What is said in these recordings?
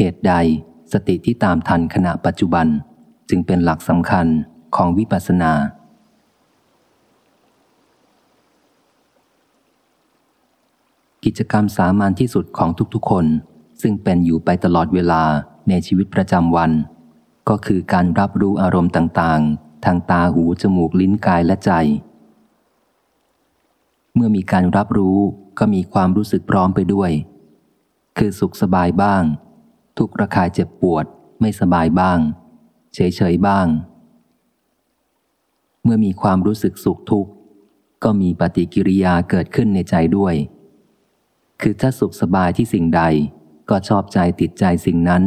เหตุใดสติที่ตามทันขณะปัจจุบัน จึงเป็นหลักสำคัญของวิปัสสนา กิจกรรมสามัญที่สุดของทุกๆคน ซึ่งเป็นอยู่ไปตลอดเวลาในชีวิตประจำวัน ก็คือการรับรู้อารมณ์ต่างๆ ทางตาหูจมูกลิ้นกายและใจ เมื่อมีการรับรู้ก็มีความรู้สึกพร้อมไปด้วย คือสุขสบายบ้าง ทุกระคายเจ็บปวด ไม่สบายบ้าง เฉยๆบ้าง เมื่อมีความรู้สึกสุขทุกข์ ก็มีปฏิกิริยาเกิดขึ้นในใจด้วย คือถ้าสุขสบายที่สิ่งใดก็ชอบใจติดใจสิ่งนั้น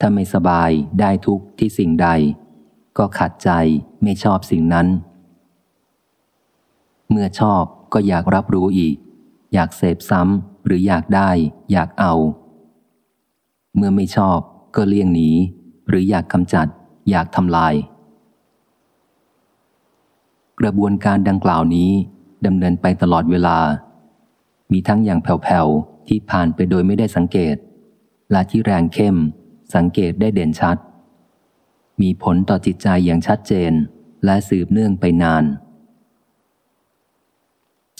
ถ้าไม่สบายได้ทุกข์ที่สิ่งใด ก็ขัดใจไม่ชอบสิ่งนั้น เมื่อชอบก็อยากรับรู้อีก อยากเสพซ้ำหรืออยากได้ อยากเอา เมื่อไม่ชอบก็เลี่ยงหนีหรืออยากกำจัด อยากทำลาย กระบวนการดังกล่าวนี้ดำเนินไปตลอดเวลา มีทั้งอย่างแผ่วๆ ที่ผ่านไปโดยไม่ได้สังเกต และที่แรงเข้ม สังเกตได้เด่นชัด มีผลต่อจิตใจอย่างชัดเจน และสืบเนื่องไปนาน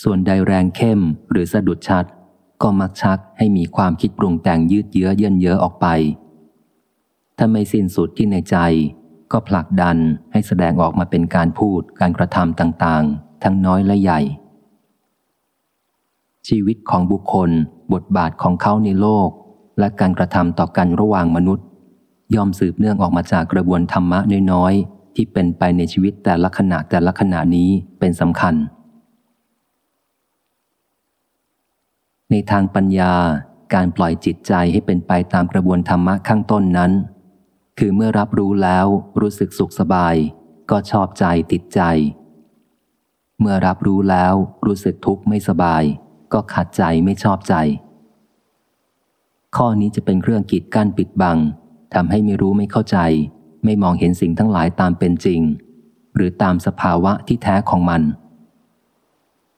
ส่วนใดแรงเข้มหรือสะดุดชัด ก็มักชักให้มีความคิดปรุงแต่งยืดเยื้อเยินเยอะออกไป ถ้าไม่สิ้นสุดที่ในใจ ก็ผลักดันให้แสดงออกมาเป็นการพูดการกระทำต่างๆ ทั้งน้อยและใหญ่ ชีวิตของบุคคล บทบาทของเขาในโลก และการกระทำต่อกันระหว่างมนุษย์ ย่อมสืบเนื่องออกมาจากกระบวนธรรมะน้อยๆที่เป็นไปในชีวิตแต่ละขณะแต่ละขณะนี้เป็นสำคัญ ในทางปัญญาการปล่อยจิตใจให้เป็นไปตามกระบวนธรรมะข้างต้นนั้น คือเมื่อรับรู้แล้วรู้สึกสุขสบาย ก็ชอบใจติดใจ เมื่อรับรู้แล้วรู้สึกทุกข์ไม่สบาย ก็ขัดใจไม่ชอบใจ ข้อนี้จะเป็นเครื่องกีดกั้นปิดบังทำให้ไม่รู้ไม่เข้าใจ ไม่มองเห็นสิ่งทั้งหลายตามเป็นจริง หรือตามสภาวะที่แท้ของมัน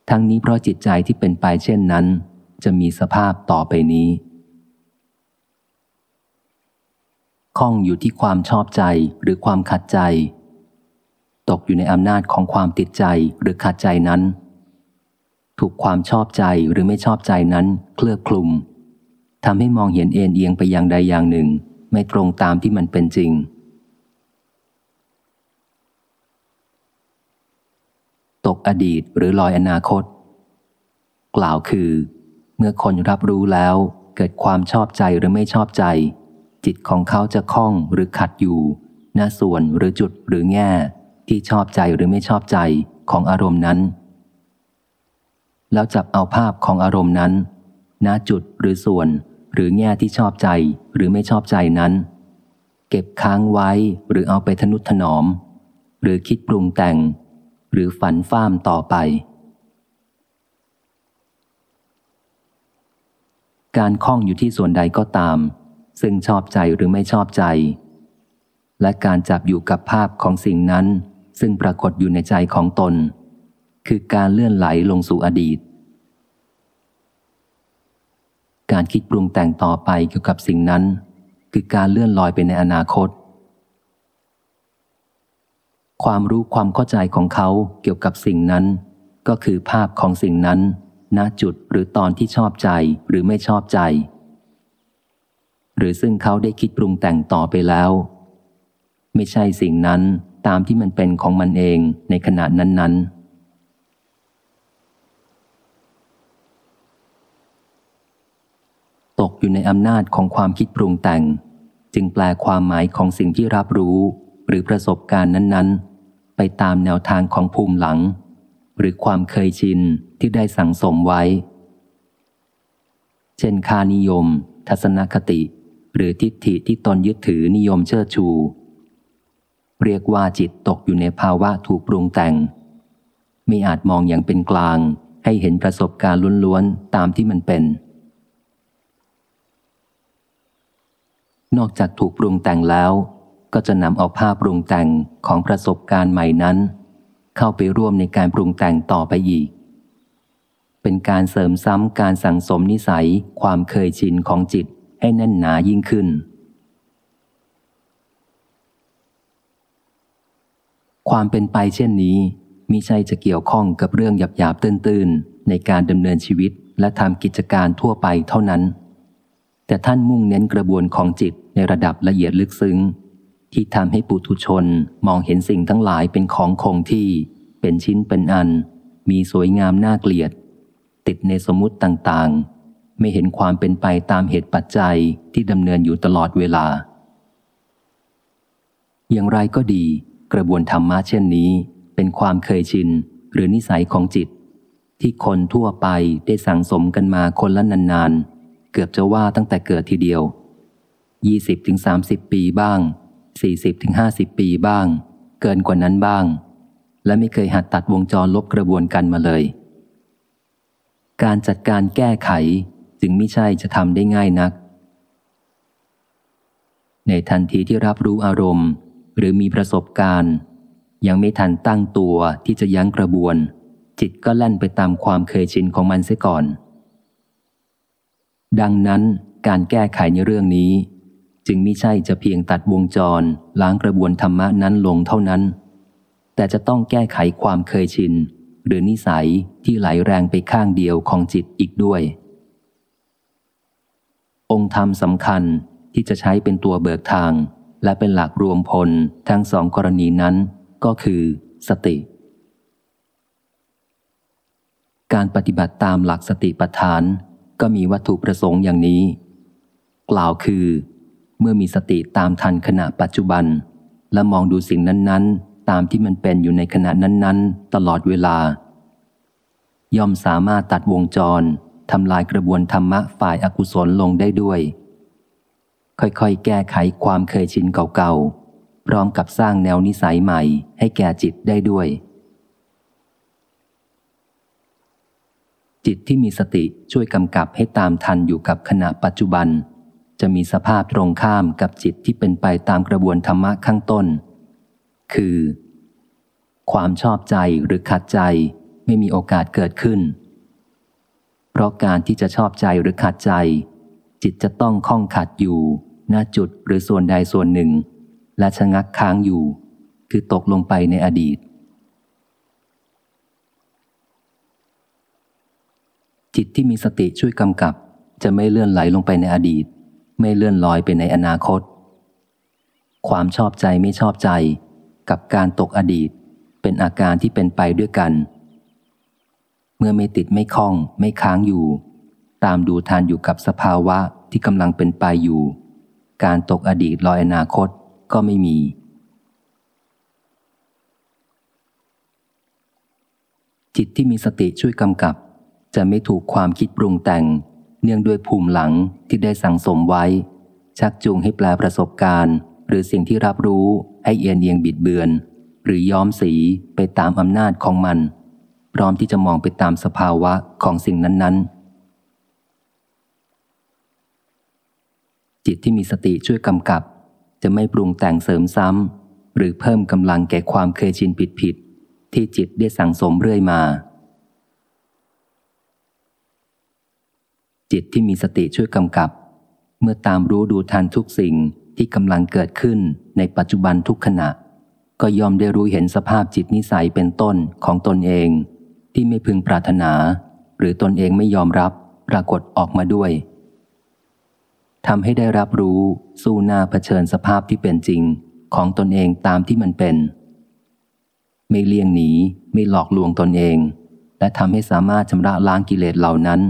ทั้งนี้เพราะจิตใจที่เป็นไปเช่นนั้น จะมีสภาพต่อไปนี้ข้องอยู่ที่ความชอบใจหรือความขัดใจ ตกอยู่ในอำนาจของความติดใจหรือขัดใจนั้น ถูกความชอบใจหรือไม่ชอบใจนั้นเคลือบคลุมทำให้มองเห็นเอ็นเอียงไปอย่างใดอย่างหนึ่ง ไม่ตรงตามที่มันเป็นจริง ตกอดีตหรือลอยอนาคต กล่าวคือ เมื่อคนรับรู้แล้วเกิดความชอบใจหรือไม่ชอบใจ จิตของเขาจะคล้องหรือขัดอยู่หน้าส่วนหรือจุดหรือแง่ ที่ชอบใจหรือไม่ชอบใจของอารมณ์นั้น แล้วจับเอาภาพของอารมณ์นั้น ณจุดหรือส่วน หรือแง่ที่ชอบใจหรือไม่ชอบใจนั้น เก็บค้างไว้หรือเอาไปทนุถนอม หรือคิดปรุงแต่ง หรือฝันฟ้ามต่อไป การคล้องอยู่ที่ส่วนใดก็ตาม ซึ่งชอบใจหรือไม่ชอบใจ และการจับอยู่กับภาพของสิ่งนั้น ซึ่งปรากฏอยู่ในใจของตน คือการเลื่อนไหลลงสู่อดีต การคิดปรุงแต่งต่อไปเกี่ยวกับสิ่งนั้น คือการเลื่อนลอยไปในอนาคต ความรู้ความเข้าใจของเขาเกี่ยวกับสิ่งนั้น ก็คือภาพของสิ่งนั้น ณจุดหรือตอนที่ชอบใจหรือไม่ชอบใจ หรือซึ่งเขาได้คิดปรุงแต่งต่อไปแล้ว ไม่ใช่สิ่งนั้นตามที่มันเป็นของมันเองในขณะนั้น ๆตกอยู่ในอำนาจของความคิดปรุงแต่ง จึงแปลความหมายของสิ่งที่รับรู้ หรือประสบการณ์นั้น ๆ ไปตามแนวทางของภูมิหลัง หรือความเคยชินที่ได้สั่งสมไว้ เช่นค่านิยม ทัศนคติ หรือทิฏฐิที่ตนยึดถือนิยมเชิดชู เรียกว่าจิตตกอยู่ในภาวะถูกปรุงแต่ง ไม่อาจมองอย่างเป็นกลางให้เห็นประสบการณ์ล้วนๆตามที่มันเป็น นอกจากถูกปรุงแต่งแล้ว ก็จะนำเอาภาพปรุงแต่งของประสบการณ์ใหม่นั้น เข้าไปร่วมในการปรุงแต่งต่อไปอีก เป็นการเสริมซ้ำการสั่งสมนิสัยความเคยชินของจิตให้แน่นหนายิ่งขึ้น ความเป็นไปเช่นนี้มิใช่จะเกี่ยวข้องกับเรื่องหยาบๆตื้นๆ ในการดำเนินชีวิตและทำกิจการทั่วไปเท่านั้น แต่ท่านมุ่งเน้นกระบวนของจิตในระดับละเอียดลึกซึ้ง ที่ทำให้ปุถุชนมองเห็นสิ่งทั้งหลายเป็นของคงที่ เป็นชิ้นเป็นอัน มีสวยงามน่าเกลียด ติดในสมมติต่างๆ ไม่เห็นความเป็นไปตามเหตุปัจจัยที่ดำเนินอยู่ตลอดเวลา อย่างไรก็ดี กระบวนธรรมะเช่นนี้ เป็นความเคยชิน หรือนิสัยของจิต ที่คนทั่วไปได้สั่งสมกันมาคนละนานๆ เกือบจะว่าตั้งแต่เกิดทีเดียว 20-30 ปีบ้าง 40-50 ปีบ้าง เกินกว่านั้นบ้าง และไม่เคยหัดตัดวงจรลบกระบวนการมาเลย การจัดการแก้ไขจึงไม่ใช่จะทำได้ง่ายนัก ในทันทีที่รับรู้อารมณ์ หรือมีประสบการณ์ ยังไม่ทันตั้งตัวที่จะยั้งกระบวน จิตก็แล่นไปตามความเคยชินของมันเสียก่อน ดังนั้นการแก้ไขในเรื่องนี้ จึงไม่ใช่จะเพียงตัดวงจรล้างกระบวนธรรมะนั้นลงเท่านั้น แต่จะต้องแก้ไขความเคยชิน หรือนิสัยที่ไหลแรงไปข้างเดียวของจิตอีกด้วย องค์ธรรมสำคัญที่จะใช้เป็นตัวเบิกทาง และเป็นหลักรวมพลทั้งสองกรณีนั้น ก็คือ สติ การปฏิบัติตามหลักสติปัฏฐาน ก็มีวัตถุประสงค์อย่างนี้ กล่าวคือ เมื่อมีสติตามทันขณะปัจจุบัน และมองดูสิ่งนั้น ๆ ตามที่มันเป็นอยู่ในขณะนั้น ๆ ตลอดเวลา ย่อมสามารถตัดวงจรทำลายกระบวนธรรมะฝ่ายอากุศลลงได้ด้วย ค่อยๆ แก้ไขความเคยชินเก่าๆ พร้อมกับสร้างแนวนิสัยใหม่ให้แก่จิตได้ด้วย จิตที่มีสติช่วยกำกับให้ตามทันอยู่กับขณะปัจจุบัน จะมีสภาพตรงข้ามกับจิตที่เป็นไปตามกระบวนธรรมะข้างต้น คือ ความชอบใจหรือขัดใจไม่มีโอกาสเกิดขึ้น เพราะการที่จะชอบใจหรือขัดใจ จิตจะต้องคล้องขัดอยู่หน้าจุดหรือส่วนใดส่วนหนึ่ง และชะงักค้างอยู่ คือตกลงไปในอดีต จิตที่มีสติช่วยกำกับ จะไม่เลื่อนไหลลงไปในอดีต ไม่เลื่อนลอยไปในอนาคต ความชอบใจไม่ชอบใจ กับการตกอดีต เป็นอาการที่เป็นไปด้วยกัน เมื่อไม่ติดไม่คล้อง ไม่ค้างอยู่ ตามดูทานอยู่กับสภาวะที่กำลังเป็นไปอยู่ การตกอดีตลอยอนาคตก็ไม่มีจิตที่มีสติช่วยกำกับ จะไม่ถูกความคิดปรุงแต่ง เนื่องด้วยภูมิหลังที่ได้สั่งสมไว้ ชักจูงให้แปลประสบการณ์ หรือสิ่งที่รับรู้ให้เอียนเอียงบิดเบือน หรือย้อมสีไปตามอำนาจของมัน พร้อมที่จะมองไปตามสภาวะของสิ่งนั้นๆ จิตที่มีสติช่วยกำกับ จะไม่ปรุงแต่งเสริมซ้ำหรือเพิ่มกำลังแก่ความเคยชินผิดๆที่จิตได้สั่งสมเรื่อยมา จิตที่มีสติช่วยกำกับ เมื่อตามรู้ดูทันทุกสิ่งที่กำลังเกิดขึ้นในปัจจุบันทุกขณะ ก็ยอมได้รู้เห็นสภาพจิตนิสัยเป็นต้นของตนเอง ที่ไม่พึงปรารถนา หรือตนเองไม่ยอมรับปรากฏออกมาด้วยทำให้ได้รับรู้สู้หน้าเผชิญสภาพที่เป็นจริงของตนเองตามที่มันเป็น ไม่เลี่ยงหนีไม่หลอกลวงตนเอง และทำให้สามารถชำระล้างกิเลสเหล่านั้น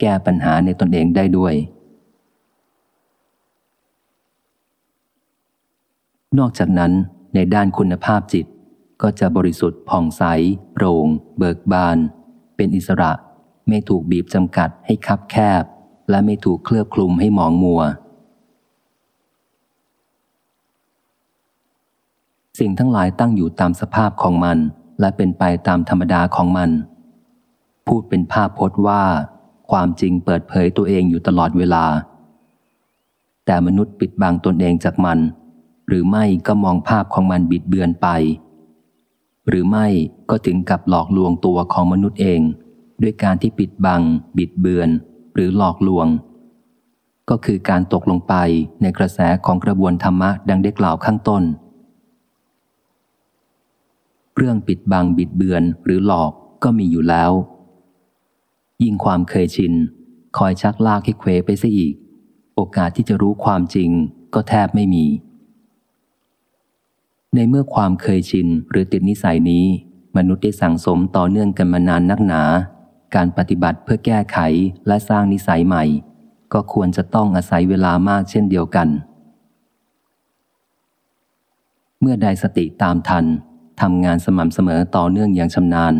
แก้ปัญหาในตนเองได้ด้วย นอกจากนั้นในด้านคุณภาพจิตก็จะบริสุทธิ์ผ่องใสโปร่ง เบิกบาน เป็นอิสระ ไม่ถูกบีบจำกัดให้คับแคบ และไม่ถูกเคลือบคลุมให้หมองมัว สิ่งทั้งหลายตั้งอยู่ตามสภาพของมัน และเป็นไปตามธรรมดาของมัน พูดเป็นภาพพจน์ว่า ความจริงเปิดเผยตัวเองอยู่ตลอดเวลา แต่มนุษย์ปิดบังตนเองจากมัน หรือไม่ก็มองภาพของมันบิดเบือนไป หรือไม่ก็ถึงกับหลอกลวงตัวของมนุษย์เอง ด้วยการที่ปิดบัง บิดเบือน หรือหลอกลวง ก็คือการตกลงไปในกระแสของกระบวนธรรมะดังได้กล่าวข้างต้นเรื่องปิดบังบิดเบือนหรือหลอกก็มีอยู่แล้ว ยิ่งความเคยชิน คอยชักลากให้เควไปซะอีก โอกาสที่จะรู้ความจริงก็แทบไม่มี ในเมื่อความเคยชินหรือติดนิสัยนี้ มนุษย์ได้สั่งสมต่อเนื่องกันมานานนักหนา การปฏิบัติเพื่อแก้ไขและสร้างนิสัยใหม่ ก็ควรจะต้องอาศัยเวลามากเช่นเดียวกัน เมื่อใดสติตามทันทำงานสม่ำเสมอต่อเนื่องอย่างชำนาญ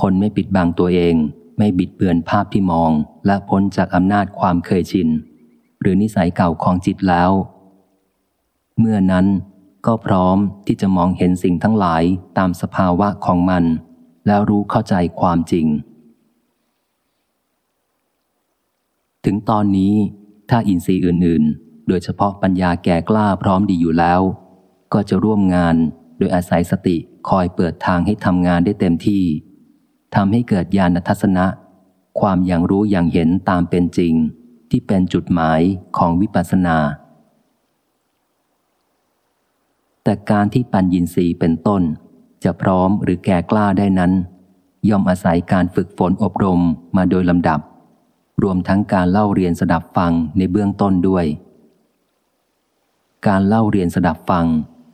คนไม่ปิดบังตัวเอง ไม่บิดเบือนภาพที่มอง และพ้นจากอำนาจความเคยชิน หรือนิสัยเก่าของจิตแล้ว เมื่อนั้นก็พร้อมที่จะมองเห็นสิ่งทั้งหลายตามสภาวะของมัน แล้วรู้เข้าใจความจริง ถึงตอนนี้ถ้าอินทรีย์อื่น ๆ โดยเฉพาะปัญญาแก่กล้าพร้อมดีอยู่แล้ว ก็จะร่วมงานโดยอาศัยสติคอยเปิดทางให้ทำงานได้เต็มที่ ทำให้เกิดญาณทัศนะ ความอย่างรู้อย่างเห็นตามเป็นจริง ที่เป็นจุดหมายของวิปัสสนา แต่การที่ปัญญินทรีย์เป็นต้น จะพร้อมหรือแก่กล้าได้นั้น ย่อมอาศัยการฝึกฝนอบรมมาโดยลำดับ รวมทั้งการเล่าเรียนสดับฟังในเบื้องต้นด้วย การเล่าเรียนสดับฟัง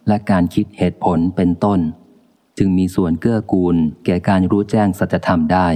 และการคิดเหตุผลเป็นต้น จึงมีส่วนเกื้อกูลแก่การรู้แจ้งสัจธรรมได้